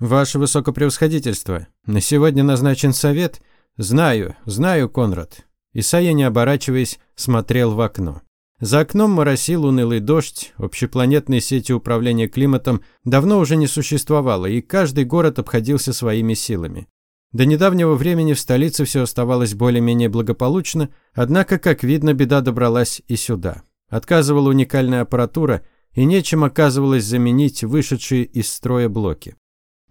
Ваше высокопревосходительство, на сегодня назначен совет. Знаю, знаю, Конрад. Исайя, не оборачиваясь, смотрел в окно. За окном моросил унылый дождь, общепланетной сети управления климатом давно уже не существовало, и каждый город обходился своими силами. До недавнего времени в столице все оставалось более-менее благополучно, однако, как видно, беда добралась и сюда. Отказывала уникальная аппаратура, и нечем оказывалось заменить вышедшие из строя блоки.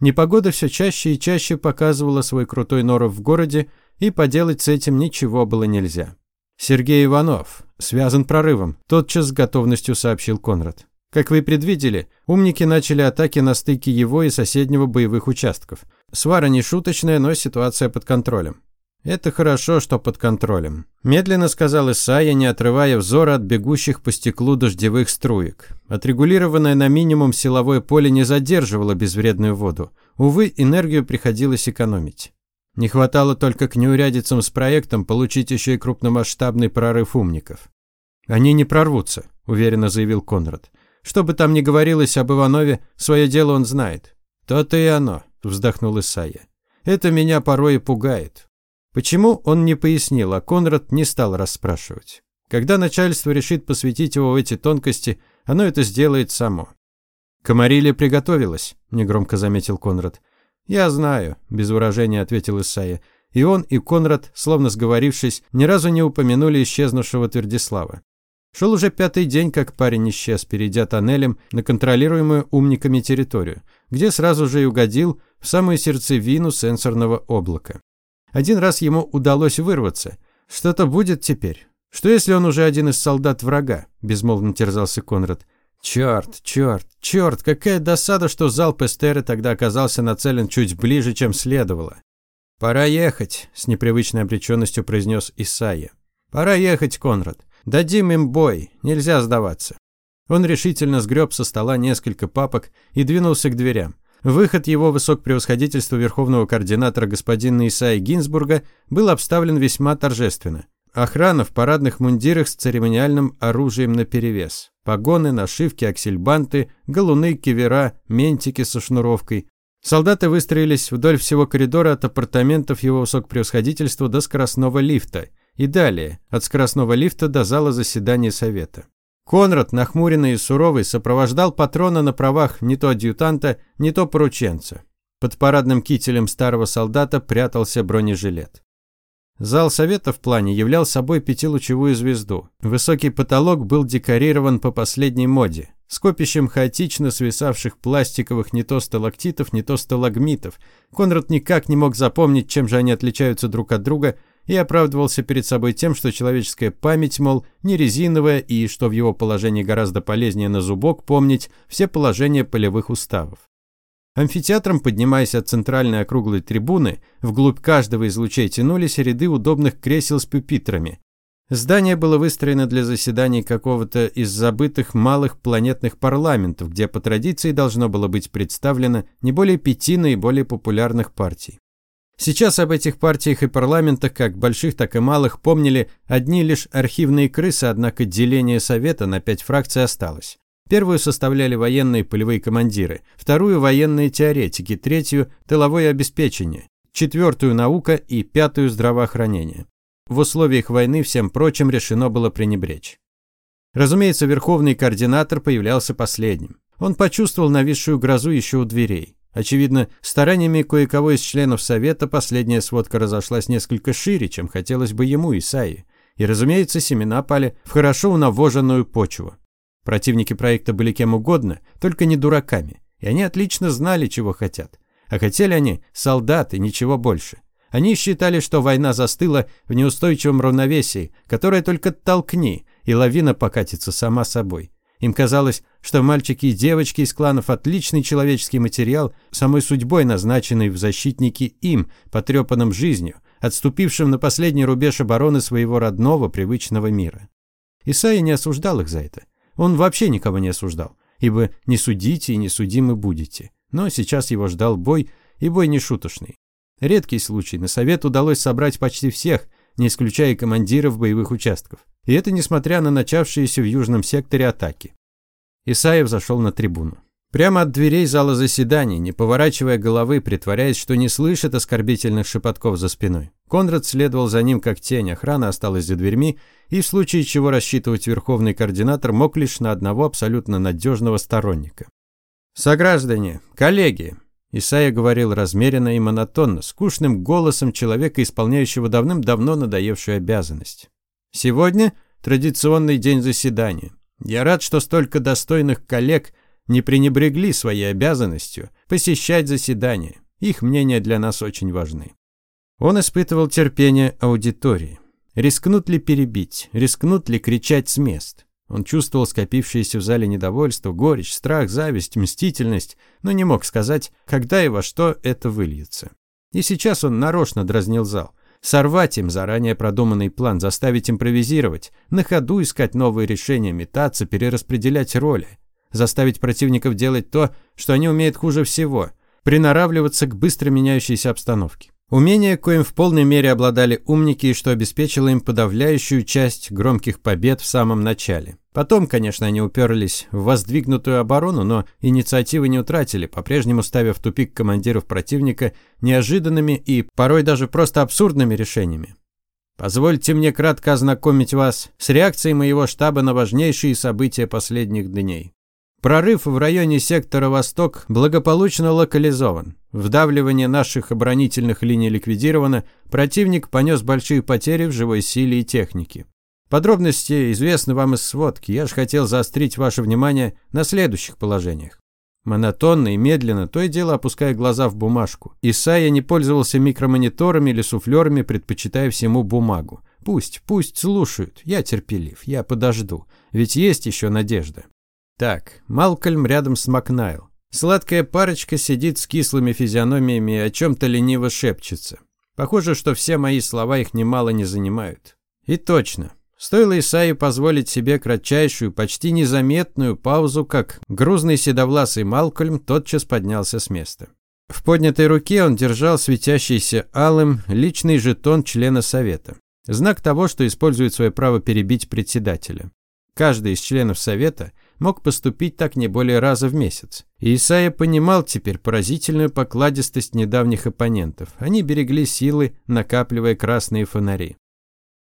Непогода все чаще и чаще показывала свой крутой норов в городе, и поделать с этим ничего было нельзя. «Сергей Иванов. Связан прорывом», – тотчас с готовностью сообщил Конрад. Как вы предвидели, умники начали атаки на стыке его и соседнего боевых участков. Свара не шуточная, но ситуация под контролем. «Это хорошо, что под контролем», – медленно сказал Исайя, не отрывая взора от бегущих по стеклу дождевых струек. Отрегулированное на минимум силовое поле не задерживало безвредную воду. Увы, энергию приходилось экономить. Не хватало только к неурядицам с проектом получить еще и крупномасштабный прорыв умников. «Они не прорвутся», – уверенно заявил Конрад. «Что бы там ни говорилось об Иванове, свое дело он знает». «То-то и оно», – вздохнул Исайя. «Это меня порой и пугает». Почему, он не пояснил, а Конрад не стал расспрашивать. Когда начальство решит посвятить его в эти тонкости, оно это сделает само. «Комарилия приготовилась», – негромко заметил Конрад. «Я знаю», – без выражения ответил Исайя. И он, и Конрад, словно сговорившись, ни разу не упомянули исчезнувшего Твердислава. Шел уже пятый день, как парень исчез, перейдя тоннелем на контролируемую умниками территорию, где сразу же и угодил в самую сердцевину сенсорного облака. Один раз ему удалось вырваться. Что-то будет теперь. Что если он уже один из солдат врага? Безмолвно терзался Конрад. Черт, черт, черт, какая досада, что залп Эстеры тогда оказался нацелен чуть ближе, чем следовало. «Пора ехать», – с непривычной обреченностью произнес Исайя. «Пора ехать, Конрад. Дадим им бой, нельзя сдаваться». Он решительно сгреб со стола несколько папок и двинулся к дверям. Выход его высокопревосходительства верховного координатора господина Исаи Гинзбурга был обставлен весьма торжественно. Охрана в парадных мундирах с церемониальным оружием наперевес. Погоны, нашивки, аксельбанты, галуны, кивера, ментики со шнуровкой. Солдаты выстроились вдоль всего коридора от апартаментов его высокопревосходительства до скоростного лифта. И далее, от скоростного лифта до зала заседания совета. Конрад, нахмуренный и суровый, сопровождал патрона на правах не то адъютанта, не то порученца. Под парадным кителем старого солдата прятался бронежилет. Зал совета в плане являл собой пятилучевую звезду. Высокий потолок был декорирован по последней моде. Скопищем хаотично свисавших пластиковых не то сталактитов, не то сталагмитов. Конрад никак не мог запомнить, чем же они отличаются друг от друга, и оправдывался перед собой тем, что человеческая память, мол, не резиновая, и что в его положении гораздо полезнее на зубок помнить все положения полевых уставов. Амфитеатром, поднимаясь от центральной округлой трибуны, вглубь каждого из лучей тянулись ряды удобных кресел с пюпитрами. Здание было выстроено для заседаний какого-то из забытых малых планетных парламентов, где по традиции должно было быть представлено не более пяти наиболее популярных партий. Сейчас об этих партиях и парламентах, как больших, так и малых, помнили одни лишь архивные крысы, однако деление Совета на пять фракций осталось. Первую составляли военные полевые командиры, вторую – военные теоретики, третью – тыловое обеспечение, четвертую – наука и пятую – здравоохранение. В условиях войны всем прочим решено было пренебречь. Разумеется, верховный координатор появлялся последним. Он почувствовал нависшую грозу еще у дверей. Очевидно, стараниями кое-кого из членов Совета последняя сводка разошлась несколько шире, чем хотелось бы ему, Исаи. И, разумеется, семена пали в хорошо унавоженную почву. Противники проекта были кем угодно, только не дураками, и они отлично знали, чего хотят. А хотели они солдаты, ничего больше. Они считали, что война застыла в неустойчивом равновесии, которое только толкни, и лавина покатится сама собой. Им казалось, что мальчики и девочки из кланов отличный человеческий материал, самой судьбой назначенный в защитники им, потрепанным жизнью, отступившим на последний рубеж обороны своего родного привычного мира. Исаия не осуждал их за это. Он вообще никого не осуждал, ибо не судите и не судимы будете. Но сейчас его ждал бой, и бой не шуточный. Редкий случай, на совет удалось собрать почти всех, не исключая командиров боевых участков. И это несмотря на начавшиеся в южном секторе атаки. Исаев зашел на трибуну. Прямо от дверей зала заседаний, не поворачивая головы, притворяясь, что не слышит оскорбительных шепотков за спиной. Конрад следовал за ним как тень, охрана осталась за дверьми, и в случае чего рассчитывать верховный координатор мог лишь на одного абсолютно надежного сторонника. «Сограждане, коллеги!» Исайя говорил размеренно и монотонно, скучным голосом человека, исполняющего давным-давно надоевшую обязанность. «Сегодня традиционный день заседания. Я рад, что столько достойных коллег – не пренебрегли своей обязанностью посещать заседания. Их мнения для нас очень важны. Он испытывал терпение аудитории. Рискнут ли перебить, рискнут ли кричать с мест? Он чувствовал скопившееся в зале недовольство, горечь, страх, зависть, мстительность, но не мог сказать, когда и во что это выльется. И сейчас он нарочно дразнил зал. Сорвать им заранее продуманный план, заставить импровизировать, на ходу искать новые решения, метаться, перераспределять роли заставить противников делать то, что они умеют хуже всего – приноравливаться к быстро меняющейся обстановке. Умение, коим в полной мере обладали умники что обеспечило им подавляющую часть громких побед в самом начале. Потом, конечно, они уперлись в воздвигнутую оборону, но инициативы не утратили, по-прежнему ставя в тупик командиров противника неожиданными и порой даже просто абсурдными решениями. Позвольте мне кратко ознакомить вас с реакцией моего штаба на важнейшие события последних дней. Прорыв в районе сектора «Восток» благополучно локализован. Вдавливание наших оборонительных линий ликвидировано, противник понес большие потери в живой силе и технике. Подробности известны вам из сводки, я же хотел заострить ваше внимание на следующих положениях. Монотонно и медленно, то и дело опуская глаза в бумажку. Исайя не пользовался микромониторами или суфлерами, предпочитая всему бумагу. Пусть, пусть слушают, я терпелив, я подожду, ведь есть еще надежда. Так, Малкольм рядом с Макнайл. Сладкая парочка сидит с кислыми физиономиями и о чем-то лениво шепчется. Похоже, что все мои слова их немало не занимают. И точно. Стоило Исаию позволить себе кратчайшую, почти незаметную паузу, как грузный седовласый Малкольм тотчас поднялся с места. В поднятой руке он держал светящийся алым личный жетон члена совета. Знак того, что использует свое право перебить председателя. Каждый из членов совета мог поступить так не более раза в месяц. И Исайя понимал теперь поразительную покладистость недавних оппонентов. Они берегли силы, накапливая красные фонари.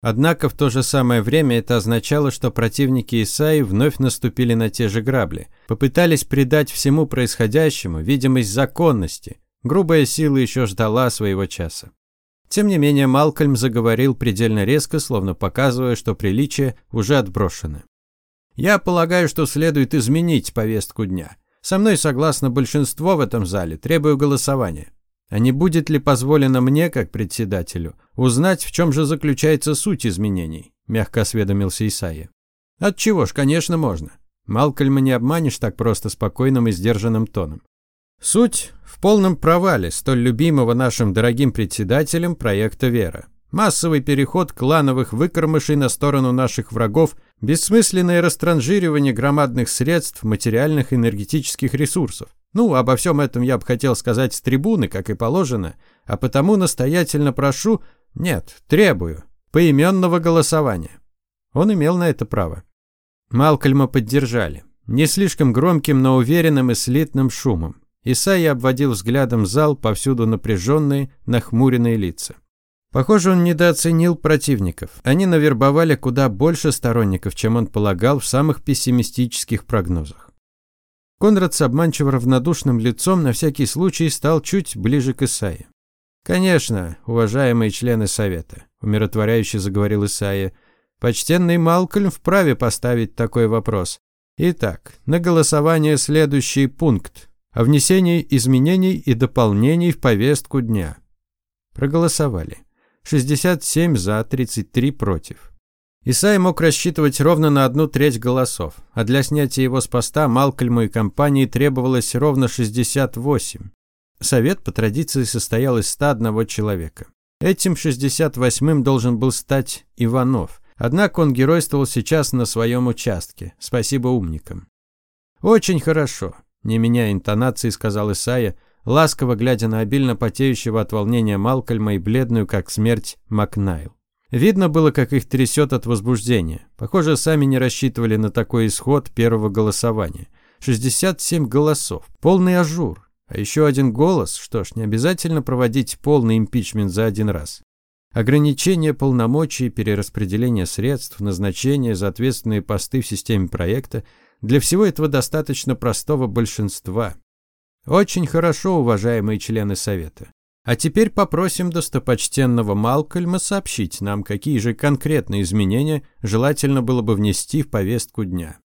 Однако в то же самое время это означало, что противники Исаи вновь наступили на те же грабли, попытались придать всему происходящему видимость законности. Грубая сила еще ждала своего часа. Тем не менее, Малкольм заговорил предельно резко, словно показывая, что приличие уже отброшено. Я полагаю, что следует изменить повестку дня. Со мной согласно большинство в этом зале, требую голосования. А не будет ли позволено мне, как председателю, узнать, в чем же заключается суть изменений? Мягко осведомился Исайя. Отчего ж, конечно, можно. Малкольма не обманешь так просто спокойным и сдержанным тоном. Суть в полном провале столь любимого нашим дорогим председателем проекта «Вера». Массовый переход клановых выкормышей на сторону наших врагов, бессмысленное растранжиривание громадных средств, материальных и энергетических ресурсов. Ну, обо всем этом я бы хотел сказать с трибуны, как и положено, а потому настоятельно прошу, нет, требую, поименного голосования. Он имел на это право. Малкольма поддержали. Не слишком громким, но уверенным и слитным шумом. Исайя обводил взглядом зал, повсюду напряженные, нахмуренные лица. Похоже, он недооценил противников. Они навербовали куда больше сторонников, чем он полагал в самых пессимистических прогнозах. Конрад с обманчиво равнодушным лицом на всякий случай стал чуть ближе к Исаии. «Конечно, уважаемые члены Совета», – умиротворяюще заговорил Исаия, – «почтенный Малкольм вправе поставить такой вопрос. Итак, на голосование следующий пункт о внесении изменений и дополнений в повестку дня». Проголосовали. 67 за, 33 против. Исай мог рассчитывать ровно на одну треть голосов, а для снятия его с поста Малкольму и компании требовалось ровно 68. Совет по традиции состоял из 101 человека. Этим 68-м должен был стать Иванов, однако он геройствовал сейчас на своем участке, спасибо умникам. «Очень хорошо», – не меняя интонации, сказал Исайя, ласково глядя на обильно потеющего от волнения Малкольма и бледную, как смерть, Макнайл. Видно было, как их трясет от возбуждения. Похоже, сами не рассчитывали на такой исход первого голосования. 67 голосов. Полный ажур. А еще один голос. Что ж, не обязательно проводить полный импичмент за один раз. Ограничение полномочий, перераспределение средств, назначение за ответственные посты в системе проекта – для всего этого достаточно простого большинства. Очень хорошо, уважаемые члены Совета. А теперь попросим достопочтенного Малкольма сообщить нам, какие же конкретные изменения желательно было бы внести в повестку дня.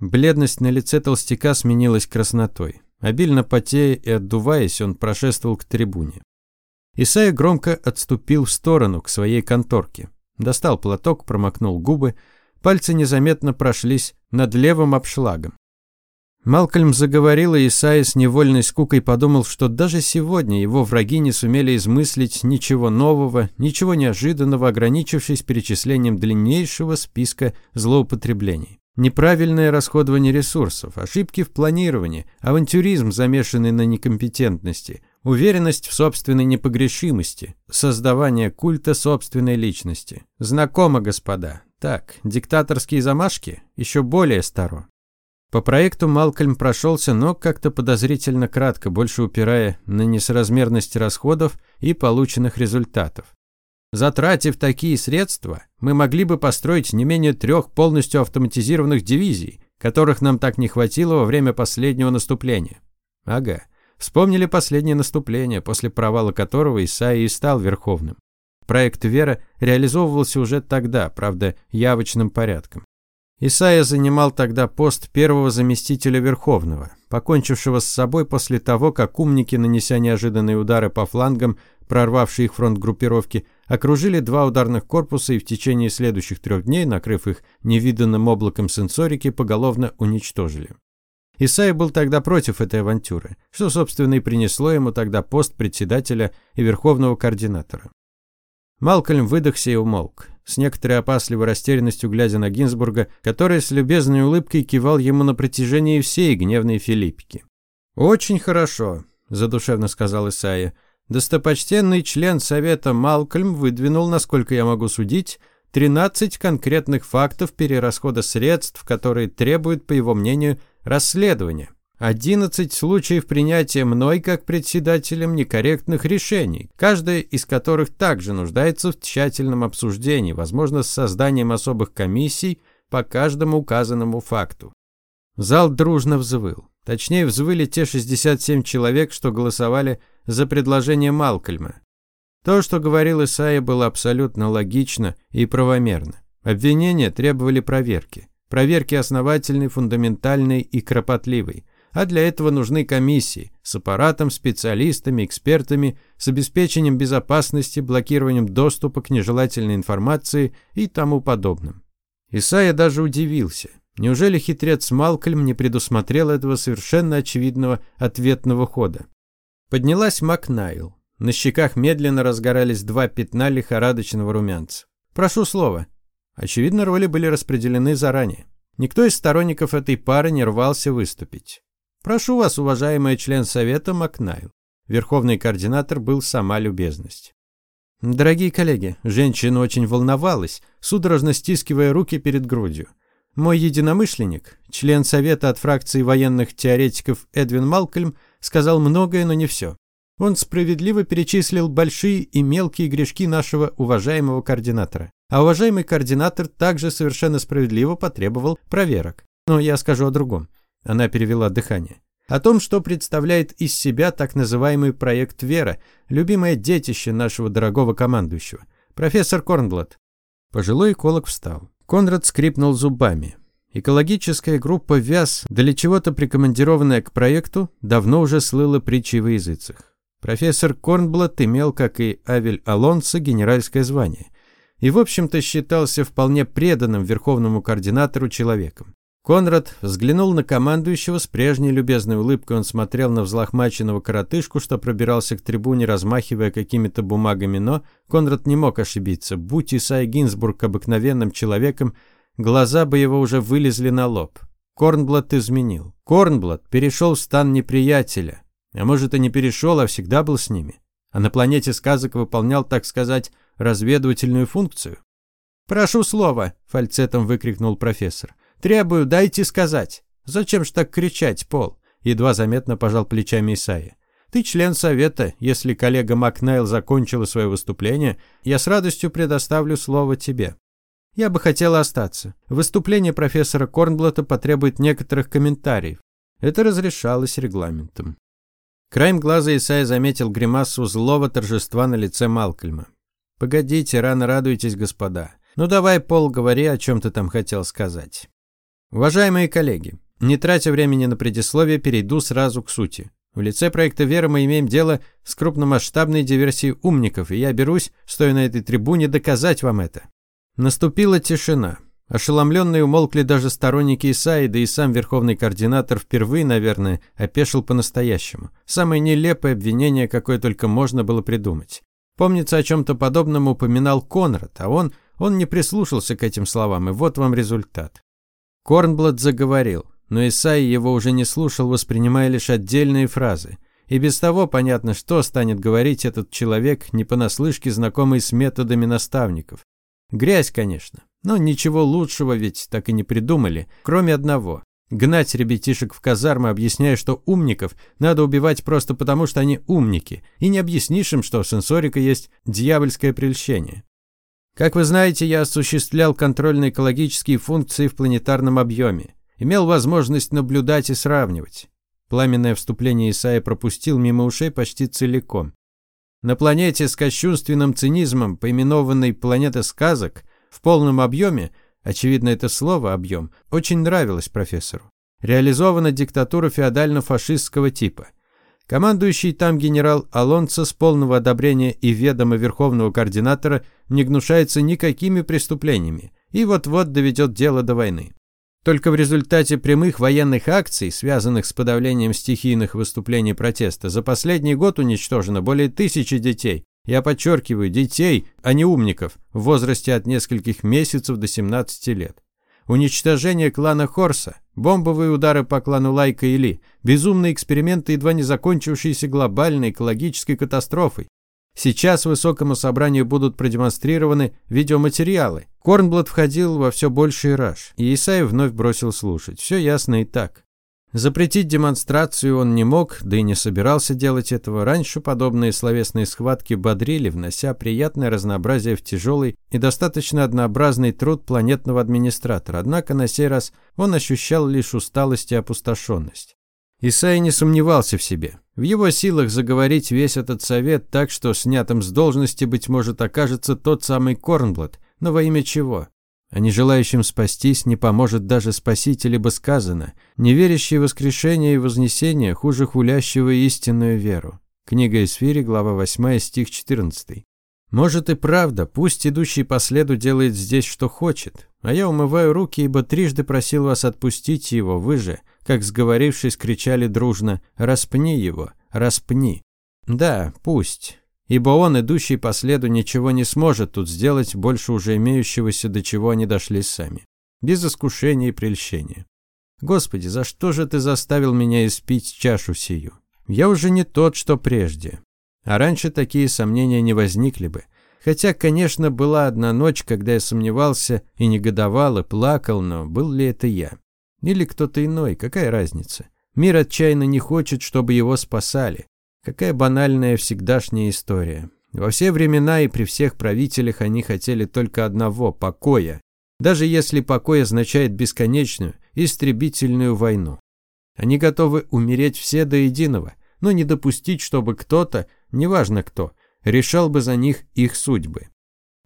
Бледность на лице толстяка сменилась краснотой. Обильно потея и отдуваясь, он прошествовал к трибуне. Исайя громко отступил в сторону, к своей конторке. Достал платок, промокнул губы, Пальцы незаметно прошлись над левым обшлагом. Малкольм заговорил, и Исайя с невольной скукой подумал, что даже сегодня его враги не сумели измыслить ничего нового, ничего неожиданного, ограничившись перечислением длиннейшего списка злоупотреблений. Неправильное расходование ресурсов, ошибки в планировании, авантюризм, замешанный на некомпетентности, уверенность в собственной непогрешимости, создавание культа собственной личности. Знакомо, господа, так, диктаторские замашки еще более старо. По проекту Малкольм прошелся, но как-то подозрительно кратко, больше упирая на несоразмерность расходов и полученных результатов. Затратив такие средства, мы могли бы построить не менее трех полностью автоматизированных дивизий, которых нам так не хватило во время последнего наступления. Ага, вспомнили последнее наступление, после провала которого Исаия и стал верховным. Проект «Вера» реализовывался уже тогда, правда, явочным порядком. Исайя занимал тогда пост первого заместителя Верховного, покончившего с собой после того, как умники, нанеся неожиданные удары по флангам, прорвавшие их фронт группировки, окружили два ударных корпуса и в течение следующих трех дней, накрыв их невиданным облаком сенсорики, поголовно уничтожили. Исайя был тогда против этой авантюры, что, собственно, и принесло ему тогда пост председателя и верховного координатора. Малкольм выдохся и умолк, с некоторой опасливой растерянностью глядя на Гинзбурга, который с любезной улыбкой кивал ему на протяжении всей гневной Филиппики. «Очень хорошо», – задушевно сказал Исайя. «Достопочтенный член Совета Малкольм выдвинул, насколько я могу судить, 13 конкретных фактов перерасхода средств, которые требуют, по его мнению, расследования. 11 случаев принятия мной как председателем некорректных решений, каждая из которых также нуждается в тщательном обсуждении, возможно, с созданием особых комиссий по каждому указанному факту. Зал дружно взвыл. Точнее, взвыли те 67 человек, что голосовали за предложение Малкольма. То, что говорил Исайя, было абсолютно логично и правомерно. Обвинения требовали проверки. Проверки основательной, фундаментальной и кропотливой – а для этого нужны комиссии с аппаратом, специалистами, экспертами, с обеспечением безопасности, блокированием доступа к нежелательной информации и тому подобным. Исайя даже удивился. Неужели хитрец Малкольм не предусмотрел этого совершенно очевидного ответного хода? Поднялась Макнайл. На щеках медленно разгорались два пятна лихорадочного румянца. «Прошу слова». Очевидно, роли были распределены заранее. Никто из сторонников этой пары не рвался выступить. Прошу вас, уважаемый член Совета Макнайл. Верховный координатор был сама любезность. Дорогие коллеги, женщина очень волновалась, судорожно стискивая руки перед грудью. Мой единомышленник, член Совета от фракции военных теоретиков Эдвин Малкольм, сказал многое, но не все. Он справедливо перечислил большие и мелкие грешки нашего уважаемого координатора. А уважаемый координатор также совершенно справедливо потребовал проверок. Но я скажу о другом. Она перевела дыхание. О том, что представляет из себя так называемый проект «Вера», любимое детище нашего дорогого командующего. Профессор Корнблат. Пожилой эколог встал. Конрад скрипнул зубами. Экологическая группа ВЯЗ, для чего-то прикомандированная к проекту, давно уже слыла притчей во языцах. Профессор Корнблат имел, как и Авель Алонсо, генеральское звание. И, в общем-то, считался вполне преданным верховному координатору человеком. Конрад взглянул на командующего с прежней любезной улыбкой. Он смотрел на взлохмаченного коротышку, что пробирался к трибуне, размахивая какими-то бумагами, но Конрад не мог ошибиться. Будь Исай Гинзбург обыкновенным человеком, глаза бы его уже вылезли на лоб. Корнблат изменил. Корнблат перешел в стан неприятеля. А может, и не перешел, а всегда был с ними. А на планете сказок выполнял, так сказать, разведывательную функцию. «Прошу слова!» – фальцетом выкрикнул профессор. Требую, дайте сказать. Зачем ж так кричать, Пол? Едва заметно пожал плечами Исаия. Ты член совета. Если коллега Макнейл закончила свое выступление, я с радостью предоставлю слово тебе. Я бы хотела остаться. Выступление профессора Корнблата потребует некоторых комментариев. Это разрешалось регламентом. Краем глаза Исайя заметил гримасу злого торжества на лице Малкольма. «Погодите, рано радуйтесь, господа. Ну давай, Пол, говори, о чем ты там хотел сказать». Уважаемые коллеги, не тратя времени на предисловие, перейду сразу к сути. В лице проекта «Вера» мы имеем дело с крупномасштабной диверсией умников, и я берусь, стоя на этой трибуне, доказать вам это. Наступила тишина. Ошеломленные умолкли даже сторонники Исаи, да и сам верховный координатор впервые, наверное, опешил по-настоящему. Самое нелепое обвинение, какое только можно было придумать. Помнится, о чем-то подобном упоминал Конрад, а он, он не прислушался к этим словам, и вот вам результат. Корнблад заговорил но Исаи его уже не слушал, воспринимая лишь отдельные фразы. И без того понятно, что станет говорить этот человек, не понаслышке знакомый с методами наставников. Грязь, конечно, но ничего лучшего ведь так и не придумали, кроме одного. Гнать ребятишек в казармы, объясняя, что умников надо убивать просто потому, что они умники, и не объяснишь им, что сенсорика есть дьявольское прельщение. Как вы знаете, я осуществлял контрольно-экологические функции в планетарном объеме имел возможность наблюдать и сравнивать. Пламенное вступление Исаия пропустил мимо ушей почти целиком. На планете с кощунственным цинизмом, поименованной «планета сказок», в полном объеме, очевидно это слово «объем», очень нравилось профессору. Реализована диктатура феодально-фашистского типа. Командующий там генерал Алонсо с полного одобрения и ведома верховного координатора не гнушается никакими преступлениями и вот-вот доведет дело до войны. Только в результате прямых военных акций, связанных с подавлением стихийных выступлений протеста, за последний год уничтожено более тысячи детей. Я подчеркиваю, детей, а не умников, в возрасте от нескольких месяцев до 17 лет. Уничтожение клана Хорса, бомбовые удары по клану Лайка и Ли, безумные эксперименты, едва не закончившиеся глобальной экологической катастрофой, Сейчас высокому собранию будут продемонстрированы видеоматериалы. Корнблад входил во все больший раж, и Исаев вновь бросил слушать. Все ясно и так. Запретить демонстрацию он не мог, да и не собирался делать этого. Раньше подобные словесные схватки бодрили, внося приятное разнообразие в тяжелый и достаточно однообразный труд планетного администратора. Однако на сей раз он ощущал лишь усталость и опустошенность. Исай не сомневался в себе. В его силах заговорить весь этот совет так, что снятым с должности, быть может, окажется тот самый Корнблат. Но во имя чего? А не желающим спастись не поможет даже спаситель, ибо сказано, не верящий в воскрешение и вознесение хуже хулящего истинную веру. Книга Исфири, глава 8, стих 14. Может и правда, пусть идущий по следу делает здесь, что хочет. А я умываю руки, ибо трижды просил вас отпустить его, вы же, как сговорившись, кричали дружно «Распни его! Распни!» Да, пусть. Ибо он, идущий по следу, ничего не сможет тут сделать больше уже имеющегося, до чего они дошли сами. Без искушения и прельщения. Господи, за что же ты заставил меня испить чашу сию? Я уже не тот, что прежде. А раньше такие сомнения не возникли бы. Хотя, конечно, была одна ночь, когда я сомневался и негодовал, и плакал, но был ли это я? Или кто-то иной, какая разница? Мир отчаянно не хочет, чтобы его спасали. Какая банальная всегдашняя история. Во все времена и при всех правителях они хотели только одного – покоя. Даже если покой означает бесконечную, истребительную войну. Они готовы умереть все до единого, но не допустить, чтобы кто-то, неважно кто, решал бы за них их судьбы.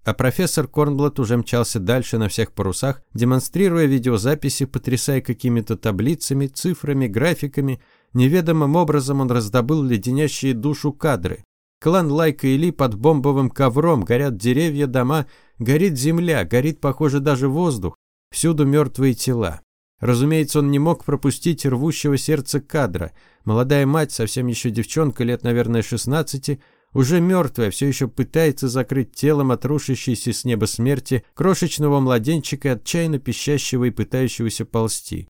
А профессор Корнблат уже мчался дальше на всех парусах, демонстрируя видеозаписи, потрясая какими-то таблицами, цифрами, графиками. Неведомым образом он раздобыл леденящие душу кадры. Клан Лайка и Ли под бомбовым ковром, горят деревья, дома, горит земля, горит, похоже, даже воздух. Всюду мертвые тела. Разумеется, он не мог пропустить рвущего сердца кадра. Молодая мать, совсем еще девчонка, лет, наверное, 16, уже мертвая, все еще пытается закрыть телом от рушащейся с неба смерти крошечного младенчика, отчаянно пищащего и пытающегося ползти.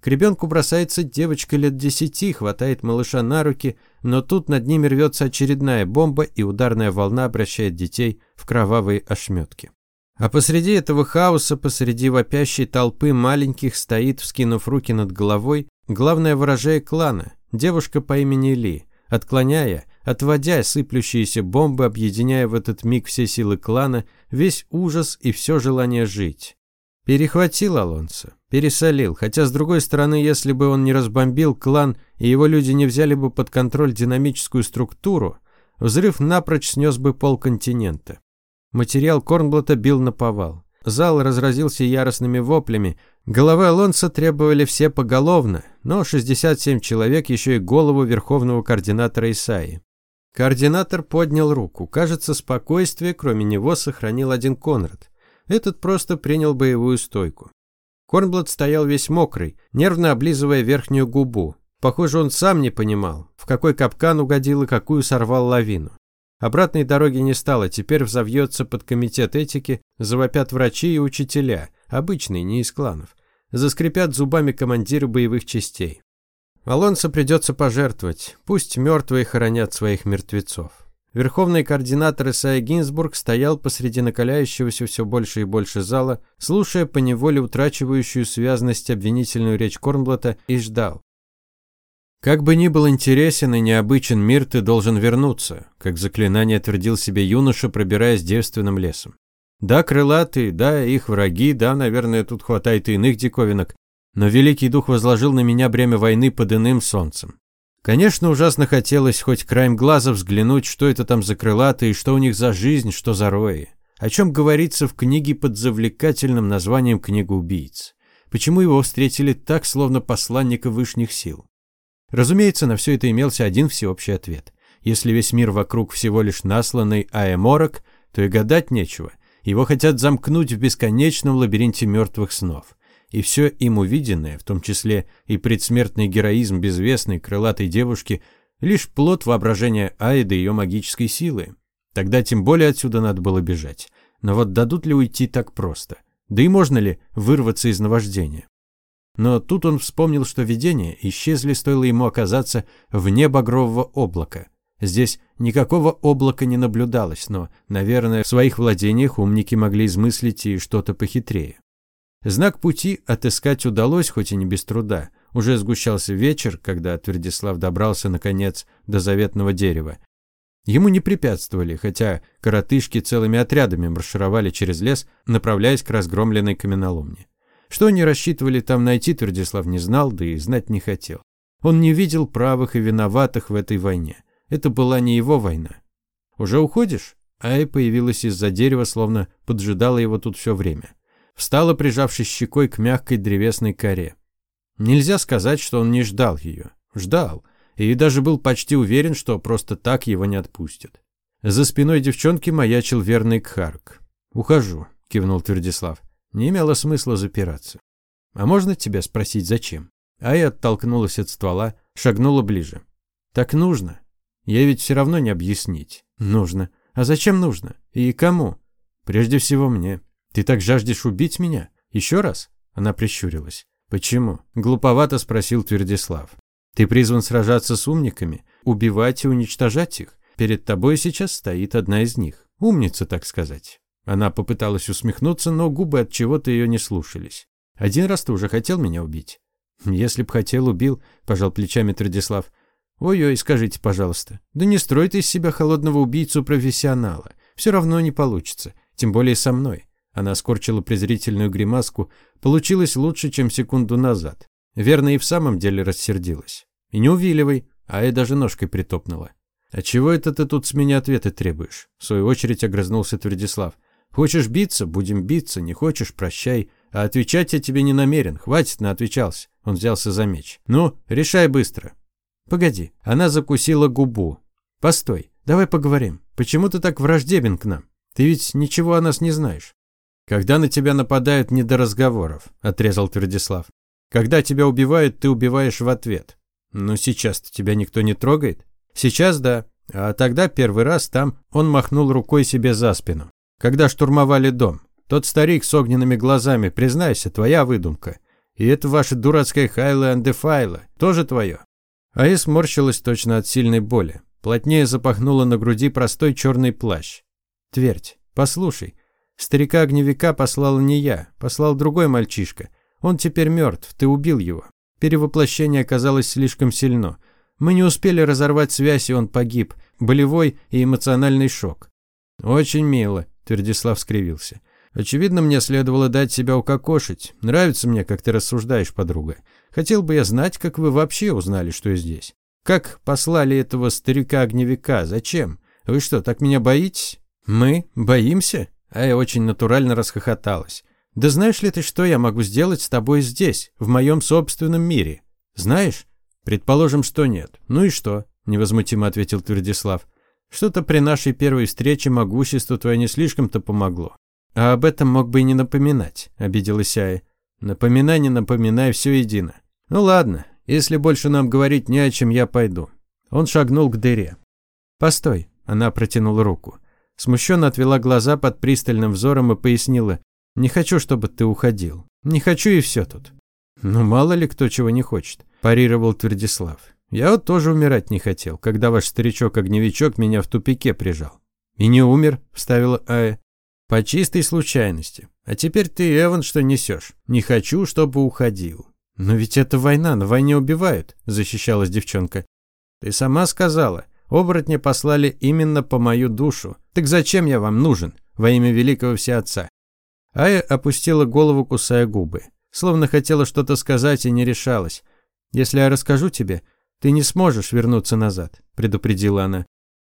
К ребенку бросается девочка лет десяти, хватает малыша на руки, но тут над ними рвется очередная бомба, и ударная волна обращает детей в кровавые ошметки. А посреди этого хаоса, посреди вопящей толпы маленьких стоит, вскинув руки над головой, главное выражение клана, девушка по имени Ли, отклоняя, отводя сыплющиеся бомбы, объединяя в этот миг все силы клана, весь ужас и все желание жить. Перехватил Алонсо, пересолил, хотя, с другой стороны, если бы он не разбомбил клан и его люди не взяли бы под контроль динамическую структуру, взрыв напрочь снес бы полконтинента. Материал Корнблата бил на повал. Зал разразился яростными воплями. Головы Алонса требовали все поголовно, но 67 человек еще и голову верховного координатора Исаи. Координатор поднял руку. Кажется, спокойствие, кроме него, сохранил один Конрад. Этот просто принял боевую стойку. Корнблат стоял весь мокрый, нервно облизывая верхнюю губу. Похоже, он сам не понимал, в какой капкан угодил и какую сорвал лавину. Обратной дороги не стало, теперь взовьется под комитет этики, завопят врачи и учителя, обычные, не из кланов. Заскрипят зубами командиры боевых частей. Алонсо придется пожертвовать, пусть мертвые хоронят своих мертвецов. Верховный координатор Исайя Гинзбург стоял посреди накаляющегося все больше и больше зала, слушая поневоле утрачивающую связность обвинительную речь Корнблата и ждал. Как бы ни был интересен и необычен мир, ты должен вернуться, как заклинание твердил себе юноша, пробираясь девственным лесом. Да, крылатые, да, их враги, да, наверное, тут хватает и иных диковинок, но Великий Дух возложил на меня бремя войны под иным солнцем. Конечно, ужасно хотелось хоть краем глаза взглянуть, что это там за крылатые, что у них за жизнь, что за рои. О чем говорится в книге под завлекательным названием «Книга убийц». Почему его встретили так, словно посланника вышних сил? Разумеется, на все это имелся один всеобщий ответ. Если весь мир вокруг всего лишь насланный аэморок, то и гадать нечего. Его хотят замкнуть в бесконечном лабиринте мертвых снов. И все им увиденное, в том числе и предсмертный героизм безвестной крылатой девушки, лишь плод воображения Айды и ее магической силы. Тогда тем более отсюда надо было бежать. Но вот дадут ли уйти так просто? Да и можно ли вырваться из наваждения? Но тут он вспомнил, что видения исчезли, стоило ему оказаться вне багрового облака. Здесь никакого облака не наблюдалось, но, наверное, в своих владениях умники могли измыслить и что-то похитрее. Знак пути отыскать удалось, хоть и не без труда. Уже сгущался вечер, когда Твердислав добрался, наконец, до заветного дерева. Ему не препятствовали, хотя коротышки целыми отрядами маршировали через лес, направляясь к разгромленной каменоломне. Что они рассчитывали там найти, Твердислав не знал, да и знать не хотел. Он не видел правых и виноватых в этой войне. Это была не его война. «Уже уходишь?» Ай появилась из-за дерева, словно поджидала его тут все время. Встала, прижавшись щекой к мягкой древесной коре. Нельзя сказать, что он не ждал ее. Ждал. И даже был почти уверен, что просто так его не отпустят. За спиной девчонки маячил верный Кхарк. «Ухожу», — кивнул Твердислав. Не имело смысла запираться. «А можно тебя спросить, зачем?» Ая оттолкнулась от ствола, шагнула ближе. «Так нужно. Я ведь все равно не объяснить. Нужно. А зачем нужно? И кому? Прежде всего мне. Ты так жаждешь убить меня? Еще раз?» Она прищурилась. «Почему?» – глуповато спросил Твердислав. «Ты призван сражаться с умниками, убивать и уничтожать их. Перед тобой сейчас стоит одна из них. Умница, так сказать. Она попыталась усмехнуться, но губы от чего-то ее не слушались. Один раз ты уже хотел меня убить. Если б хотел, убил, пожал плечами Традислав. Ой-ой, скажите, пожалуйста. Да не строй ты из себя холодного убийцу-профессионала. Все равно не получится, тем более со мной. Она скорчила презрительную гримаску. Получилось лучше, чем секунду назад. Верно, и в самом деле рассердилась. И не увиливай, а я даже ножкой притопнула. «А чего это ты тут с меня ответы требуешь?» В свою очередь огрызнулся Твердислав. Хочешь биться, будем биться, не хочешь, прощай. А отвечать я тебе не намерен, хватит, на отвечался. Он взялся за меч. Ну, решай быстро. Погоди, она закусила губу. Постой, давай поговорим. Почему ты так враждебен к нам? Ты ведь ничего о нас не знаешь. Когда на тебя нападают, не до разговоров, отрезал Твердислав. Когда тебя убивают, ты убиваешь в ответ. Но сейчас-то тебя никто не трогает. Сейчас да, а тогда первый раз там он махнул рукой себе за спину когда штурмовали дом. Тот старик с огненными глазами, признайся, твоя выдумка. И это ваша дурацкая Хайла Андефайла, тоже твое. Ая сморщилась точно от сильной боли. Плотнее запахнула на груди простой черный плащ. Твердь, послушай, Старика-огневика послал не я, послал другой мальчишка. Он теперь мертв, ты убил его. Перевоплощение оказалось слишком сильно. Мы не успели разорвать связь, и он погиб. Болевой и эмоциональный шок. Очень мило, Твердислав скривился. Очевидно, мне следовало дать себя укокошить. Нравится мне, как ты рассуждаешь, подруга. Хотел бы я знать, как вы вообще узнали, что я здесь. Как послали этого старика-огневика? Зачем? Вы что, так меня боитесь? Мы? Боимся? А я очень натурально расхохоталась. Да знаешь ли ты, что я могу сделать с тобой здесь, в моем собственном мире? Знаешь? Предположим, что нет. Ну и что? Невозмутимо ответил Твердислав. Что-то при нашей первой встрече могущество твое не слишком-то помогло. А об этом мог бы и не напоминать, обиделась Ая. Напоминай, не напоминай, все едино. Ну ладно, если больше нам говорить не о чем, я пойду. Он шагнул к дыре. Постой, она протянула руку. Смущенно отвела глаза под пристальным взором и пояснила. «Не хочу, чтобы ты уходил. Не хочу и все тут». «Ну, мало ли кто чего не хочет», – парировал Твердислав. «Я вот тоже умирать не хотел, когда ваш старичок-огневичок меня в тупике прижал». «И не умер», – вставила Ая. «По чистой случайности. А теперь ты, Эван, что несешь? Не хочу, чтобы уходил». «Но ведь это война, на войне убивают», – защищалась девчонка. «Ты сама сказала. Оборотня послали именно по мою душу. Так зачем я вам нужен? Во имя великого всеотца. Ая опустила голову, кусая губы. Словно хотела что-то сказать и не решалась. «Если я расскажу тебе, ты не сможешь вернуться назад», – предупредила она.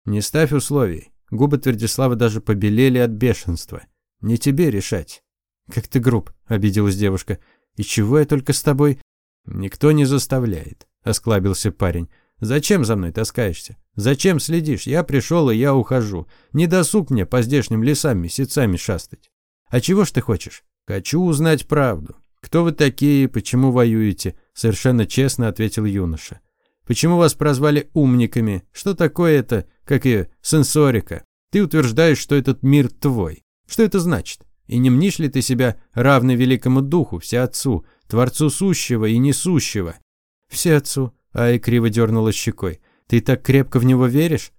«Не ставь условий». Губы Твердислава даже побелели от бешенства. «Не тебе решать». «Как ты груб», – обиделась девушка. «И чего я только с тобой?» «Никто не заставляет», – осклабился парень. Зачем за мной таскаешься? Зачем следишь? Я пришел, и я ухожу. Не досуг мне по здешним лесам месяцами шастать. А чего ж ты хочешь? Хочу узнать правду. Кто вы такие, почему воюете? Совершенно честно ответил юноша. Почему вас прозвали умниками? Что такое это, как и сенсорика? Ты утверждаешь, что этот мир твой. Что это значит? И не мнишь ли ты себя равный великому духу, всеотцу, творцу сущего и несущего? Всеотцу, Ай криво дернула щекой. «Ты так крепко в него веришь?»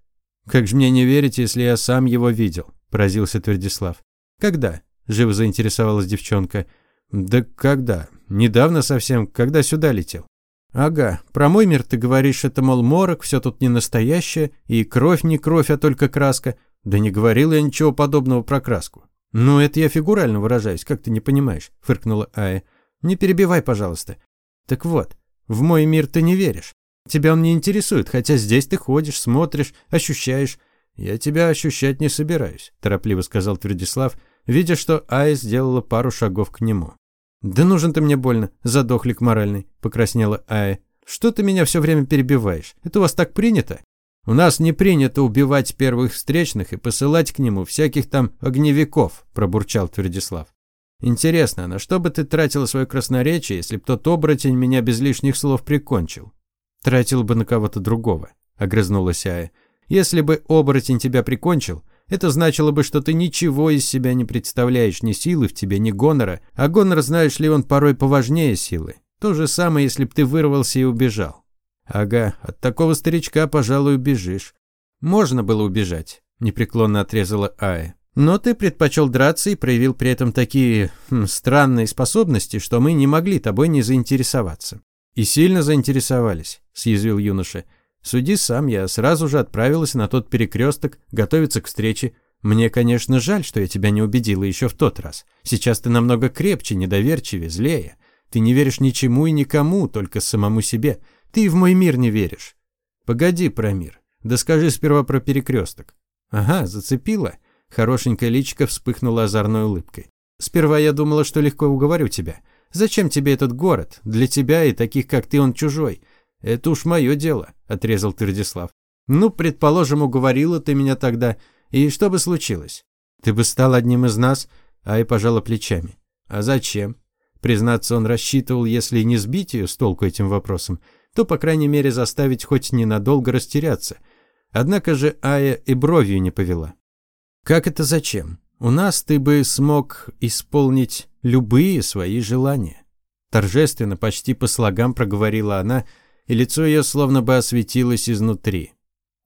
«Как же мне не верить, если я сам его видел?» – поразился Твердислав. «Когда?» – живо заинтересовалась девчонка. «Да когда? Недавно совсем, когда сюда летел». «Ага, про мой мир ты говоришь, это, мол, морок, все тут не настоящее, и кровь не кровь, а только краска. Да не говорил я ничего подобного про краску». «Ну, это я фигурально выражаюсь, как ты не понимаешь», – фыркнула Ая. «Не перебивай, пожалуйста». «Так вот, в мой мир ты не веришь. Тебя он не интересует, хотя здесь ты ходишь, смотришь, ощущаешь. Я тебя ощущать не собираюсь, торопливо сказал Твердислав, видя, что Ая сделала пару шагов к нему. Да нужен ты мне больно, задохлик моральный, покраснела Ая. Что ты меня все время перебиваешь? Это у вас так принято? У нас не принято убивать первых встречных и посылать к нему всяких там огневиков, пробурчал Твердислав. Интересно, на что бы ты тратила свое красноречие, если б тот оборотень меня без лишних слов прикончил? Тратил бы на кого-то другого, огрызнулась Ая. Если бы оборотень тебя прикончил, это значило бы, что ты ничего из себя не представляешь, ни силы в тебе, ни гонора, а гонор, знаешь ли, он порой поважнее силы. То же самое, если б ты вырвался и убежал. Ага, от такого старичка, пожалуй, убежишь. Можно было убежать, непреклонно отрезала Ая. Но ты предпочел драться и проявил при этом такие хм, странные способности, что мы не могли тобой не заинтересоваться. И сильно заинтересовались, съязвил юноша. Суди сам, я сразу же отправилась на тот перекресток, готовиться к встрече. Мне, конечно, жаль, что я тебя не убедила еще в тот раз. Сейчас ты намного крепче, недоверчивее, злее. Ты не веришь ничему и никому, только самому себе. Ты и в мой мир не веришь. Погоди про мир. Да скажи сперва про перекресток. Ага, зацепила. Хорошенькая личико вспыхнула озорной улыбкой. «Сперва я думала, что легко уговорю тебя. Зачем тебе этот город? Для тебя и таких, как ты, он чужой. Это уж мое дело», – отрезал Твердислав. «Ну, предположим, уговорила ты меня тогда. И что бы случилось? Ты бы стал одним из нас?» Ай пожала плечами. «А зачем?» Признаться, он рассчитывал, если не сбить ее с толку этим вопросом, то, по крайней мере, заставить хоть ненадолго растеряться. Однако же Ая и бровью не повела. Как это зачем? У нас ты бы смог исполнить любые свои желания. Торжественно, почти по слогам проговорила она, и лицо ее словно бы осветилось изнутри.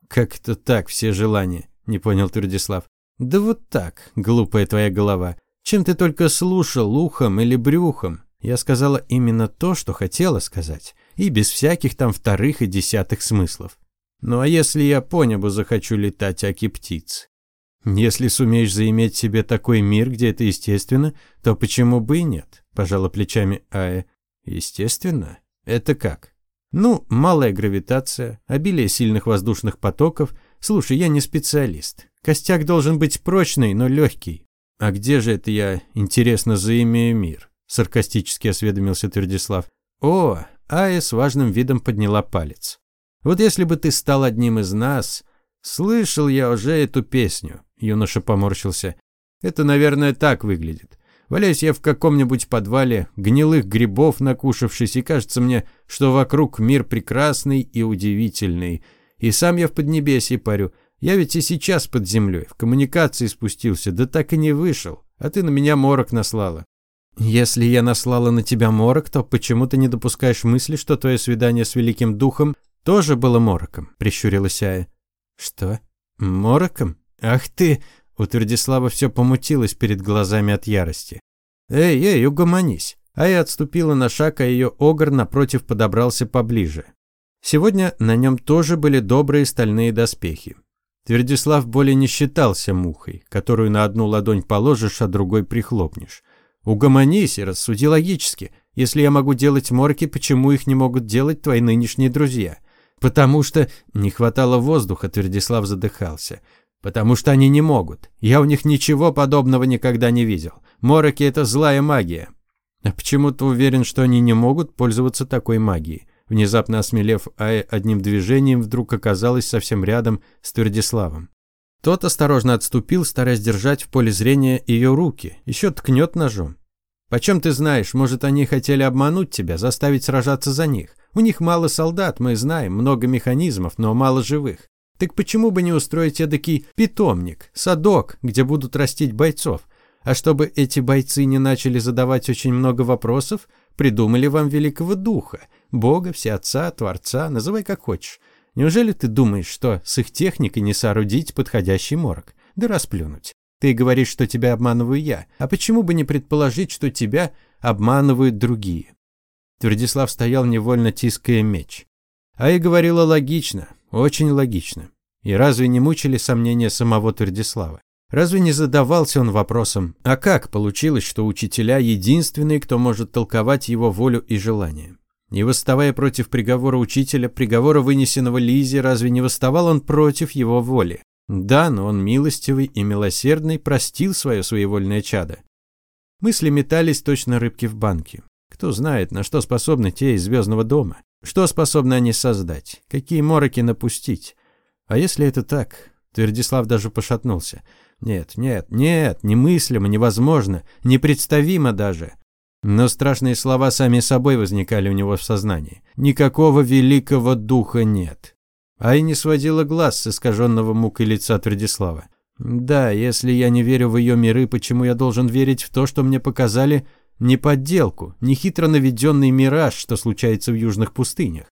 Как это так, все желания? Не понял Твердислав. Да вот так, глупая твоя голова. Чем ты только слушал, ухом или брюхом? Я сказала именно то, что хотела сказать, и без всяких там вторых и десятых смыслов. Ну а если я по небу захочу летать, аки птиц? Если сумеешь заиметь себе такой мир, где это естественно, то почему бы и нет? Пожала плечами Ая. Естественно? Это как? Ну, малая гравитация, обилие сильных воздушных потоков. Слушай, я не специалист. Костяк должен быть прочный, но легкий. А где же это я, интересно, заимею мир? Саркастически осведомился Твердислав. О, Ая с важным видом подняла палец. Вот если бы ты стал одним из нас... Слышал я уже эту песню. Юноша поморщился. Это, наверное, так выглядит. Валяюсь я в каком-нибудь подвале, гнилых грибов накушавшись, и кажется мне, что вокруг мир прекрасный и удивительный. И сам я в Поднебесье парю. Я ведь и сейчас под землей, в коммуникации спустился, да так и не вышел. А ты на меня морок наслала. Если я наслала на тебя морок, то почему ты не допускаешь мысли, что твое свидание с великим духом тоже было мороком? Прищурилась Ая. Что? Мороком? Ах ты! У Твердислава все помутилось перед глазами от ярости. «Эй, эй, угомонись!» Ая отступила на шаг, а ее огр напротив подобрался поближе. Сегодня на нем тоже были добрые стальные доспехи. Твердислав более не считался мухой, которую на одну ладонь положишь, а другой прихлопнешь. Угомонись и рассуди логически. Если я могу делать морки, почему их не могут делать твои нынешние друзья? Потому что не хватало воздуха, Твердислав задыхался. Потому что они не могут. Я у них ничего подобного никогда не видел. Мороки – это злая магия. А почему ты уверен, что они не могут пользоваться такой магией? Внезапно осмелев, Ая одним движением вдруг оказалась совсем рядом с Твердиславом. Тот осторожно отступил, стараясь держать в поле зрения ее руки. Еще ткнет ножом. «Почем ты знаешь? Может, они хотели обмануть тебя, заставить сражаться за них? У них мало солдат, мы знаем, много механизмов, но мало живых. Так почему бы не устроить эдакий питомник, садок, где будут растить бойцов? А чтобы эти бойцы не начали задавать очень много вопросов, придумали вам великого духа, бога, всеотца, творца, называй как хочешь. Неужели ты думаешь, что с их техникой не соорудить подходящий морок? Да расплюнуть. Ты говоришь, что тебя обманываю я. А почему бы не предположить, что тебя обманывают другие? Твердислав стоял невольно тиская меч. А и говорила логично, очень логично. И разве не мучили сомнения самого Твердислава? Разве не задавался он вопросом, а как получилось, что учителя единственные, кто может толковать его волю и желание? Не восставая против приговора учителя, приговора, вынесенного Лизе, разве не восставал он против его воли? Да, но он милостивый и милосердный простил свое своевольное чадо. Мысли метались точно рыбки в банке. Кто знает, на что способны те из звездного дома? Что способны они создать? Какие мороки напустить? А если это так? Твердислав даже пошатнулся. Нет, нет, нет, немыслимо, невозможно, непредставимо даже. Но страшные слова сами собой возникали у него в сознании. Никакого великого духа нет. А и не сводила глаз с искаженного мукой лица Твердислава. Да, если я не верю в ее миры, почему я должен верить в то, что мне показали не подделку, не хитро наведенный мираж, что случается в южных пустынях?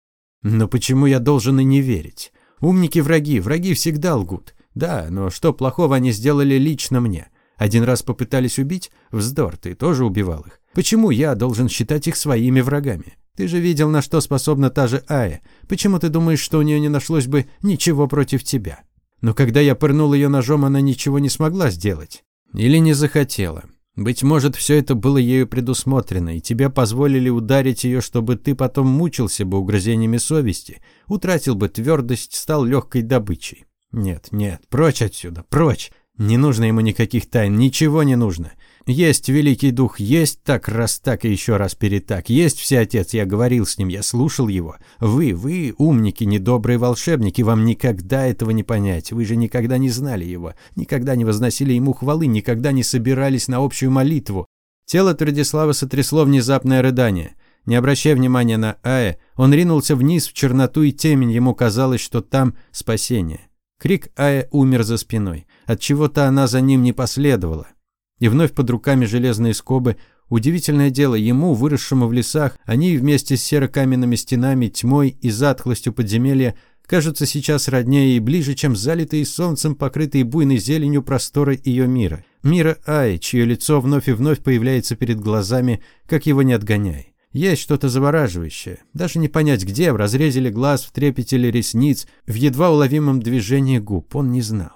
Но почему я должен и не верить? Умники враги, враги всегда лгут. Да, но что плохого они сделали лично мне? Один раз попытались убить? Вздор, ты тоже убивал их. Почему я должен считать их своими врагами? Ты же видел, на что способна та же Ая. Почему ты думаешь, что у нее не нашлось бы ничего против тебя? Но когда я пырнул ее ножом, она ничего не смогла сделать. Или не захотела. Быть может, все это было ею предусмотрено, и тебе позволили ударить ее, чтобы ты потом мучился бы угрызениями совести, утратил бы твердость, стал легкой добычей. Нет, нет, прочь отсюда, прочь. Не нужно ему никаких тайн, ничего не нужно. Есть великий дух, есть так раз так и еще раз перетак. Есть всеотец, я говорил с ним, я слушал его. Вы, вы, умники, недобрые волшебники, вам никогда этого не понять. Вы же никогда не знали его, никогда не возносили ему хвалы, никогда не собирались на общую молитву. Тело Твердислава сотрясло внезапное рыдание. Не обращая внимания на Ая, он ринулся вниз в черноту и темень, ему казалось, что там спасение. Крик Ая умер за спиной. От чего-то она за ним не последовала. И вновь под руками железные скобы. Удивительное дело, ему, выросшему в лесах, они вместе с серо-каменными стенами, тьмой и затхлостью подземелья кажутся сейчас роднее и ближе, чем залитые солнцем, покрытые буйной зеленью просторы ее мира. Мира Ай, чье лицо вновь и вновь появляется перед глазами, как его не отгоняй. Есть что-то завораживающее. Даже не понять где, в разрезе ли глаз, в трепете ли ресниц, в едва уловимом движении губ. Он не знал.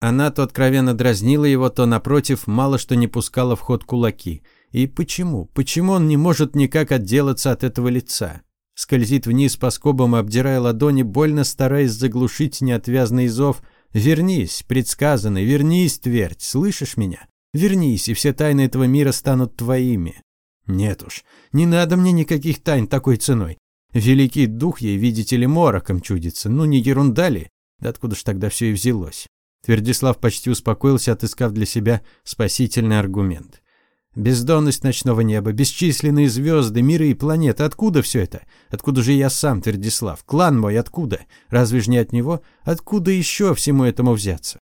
Она то откровенно дразнила его, то, напротив, мало что не пускала в ход кулаки. И почему? Почему он не может никак отделаться от этого лица? Скользит вниз по скобам, обдирая ладони, больно стараясь заглушить неотвязный зов. «Вернись, предсказанный, вернись, твердь, слышишь меня? Вернись, и все тайны этого мира станут твоими». Нет уж, не надо мне никаких тайн такой ценой. Великий дух ей, видите ли, мороком чудится. Ну не ерунда ли? Да откуда ж тогда все и взялось? Твердислав почти успокоился, отыскав для себя спасительный аргумент. Бездонность ночного неба, бесчисленные звезды, миры и планеты. Откуда все это? Откуда же я сам, Твердислав? Клан мой откуда? Разве ж не от него? Откуда еще всему этому взяться?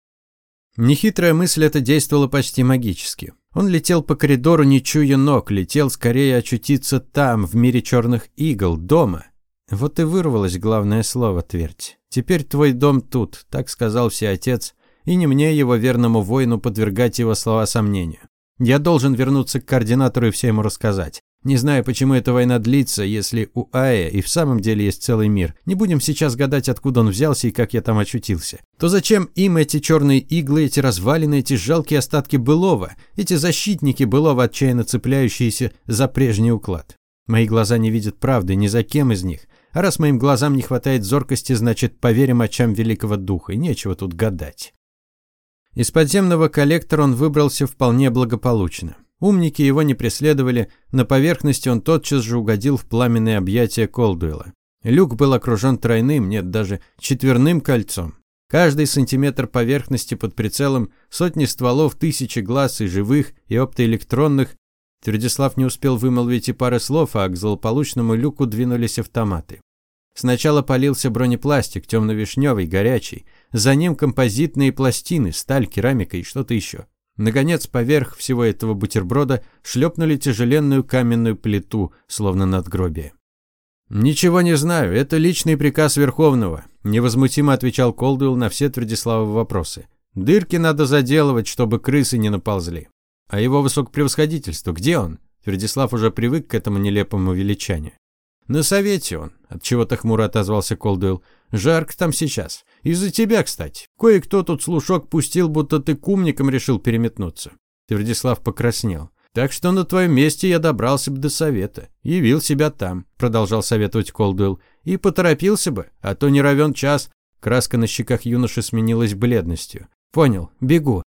Нехитрая мысль эта действовала почти магически. Он летел по коридору, не чуя ног, летел скорее очутиться там, в мире черных игл, дома. Вот и вырвалось главное слово «твердь». «Теперь твой дом тут», так сказал всеотец, и не мне, его верному воину, подвергать его слова сомнению. Я должен вернуться к координатору и все ему рассказать. Не знаю, почему эта война длится, если у Ая и в самом деле есть целый мир. Не будем сейчас гадать, откуда он взялся и как я там очутился. То зачем им эти черные иглы, эти развалины, эти жалкие остатки былого, эти защитники былого, отчаянно цепляющиеся за прежний уклад? Мои глаза не видят правды ни за кем из них. А раз моим глазам не хватает зоркости, значит, поверим очам великого духа, и нечего тут гадать. Из подземного коллектора он выбрался вполне благополучно. Умники его не преследовали, на поверхности он тотчас же угодил в пламенные объятия Колдуэла. Люк был окружен тройным, нет, даже четверным кольцом. Каждый сантиметр поверхности под прицелом, сотни стволов, тысячи глаз и живых, и оптоэлектронных. Твердислав не успел вымолвить и пары слов, а к злополучному люку двинулись автоматы. Сначала полился бронепластик, темно-вишневый, горячий. За ним композитные пластины, сталь, керамика и что-то еще. Наконец, поверх всего этого бутерброда шлепнули тяжеленную каменную плиту, словно надгробие. «Ничего не знаю, это личный приказ Верховного», – невозмутимо отвечал Колдуэлл на все Твердиславы вопросы. «Дырки надо заделывать, чтобы крысы не наползли». «А его высокопревосходительство, где он?» Твердислав уже привык к этому нелепому величанию. «На совете он», – отчего-то хмуро отозвался Колдуэлл. «Жарко там сейчас. Из-за тебя, кстати. Кое-кто тут слушок пустил, будто ты к умникам решил переметнуться». Твердислав покраснел. «Так что на твоем месте я добрался бы до совета. Явил себя там», – продолжал советовать Колдуэлл. «И поторопился бы, а то не равен час». Краска на щеках юноши сменилась бледностью. «Понял, бегу.